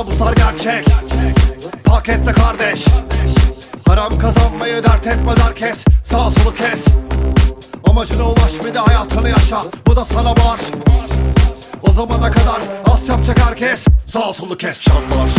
Kabuslar gerçek. Pakette kardeş. Haram kazanmayı dert etmez herkes. Sağ solu kes. Amacına ulaş bir de hayatını yaşa. Bu da sana var O zamana kadar az yapacak herkes. Sağ solu kes. Şartlar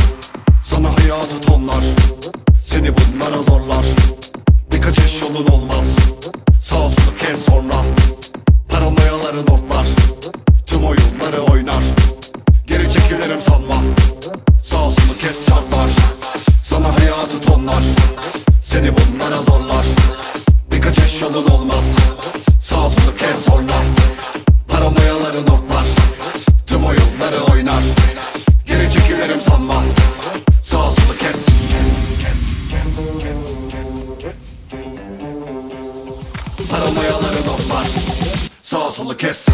Paranoyaların ortlar Sağ solu kes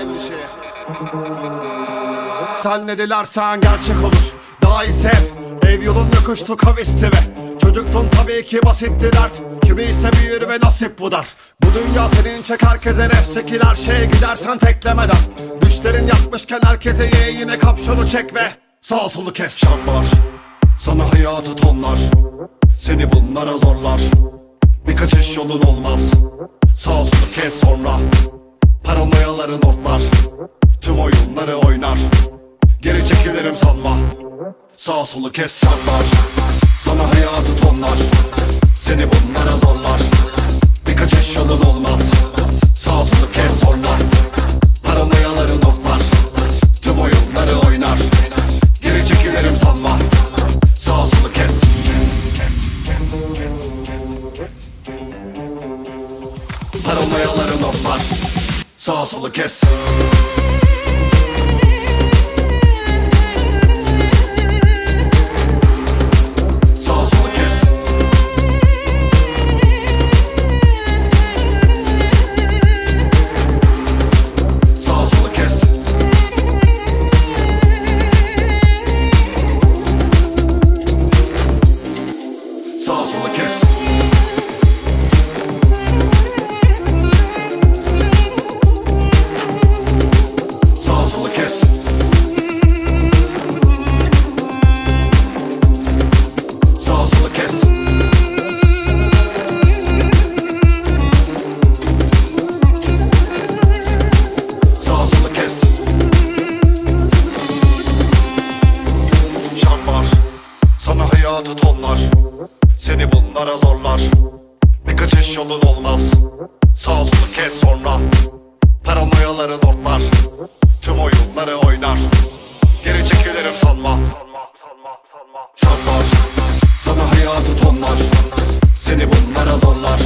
Endişeye. Sen ne dilersen gerçek olur. Daha iyi sev Ev yolun yokuştu kavisti ve Çocuktun tabii ki basitti dert. Kimi ise büyür ve nasip bu dar. Bu dünya senin çek herkese res çekil her şeye gidersen teklemeden. Düşlerin yapmışken herkese ye yine kapşonu çek ve Sağ solu kes. Şartlar Sana hayatı tonlar. Seni bunlara zorlar. Birkaç iş yolun olmaz. Sağ solu kes sonra Paranoyaların ortlar Tüm oyunları oynar. Geri çekilirim sanma. Sağ solu kes şartlar. Sana hayatı tonlar. Seni bunlara zorlar. Birkaç eş yolun olmaz Sağ solu kes Hayatı tonlar. Seni bunlara zorlar. Birkaç iş yolun olmaz. Sağ solu kes sonra. Paranoyaların ortlar Tüm oyunları oynar. Geri çekilirim sanma. Şartlar Sana hayatı tonlar. Seni bunlara zorlar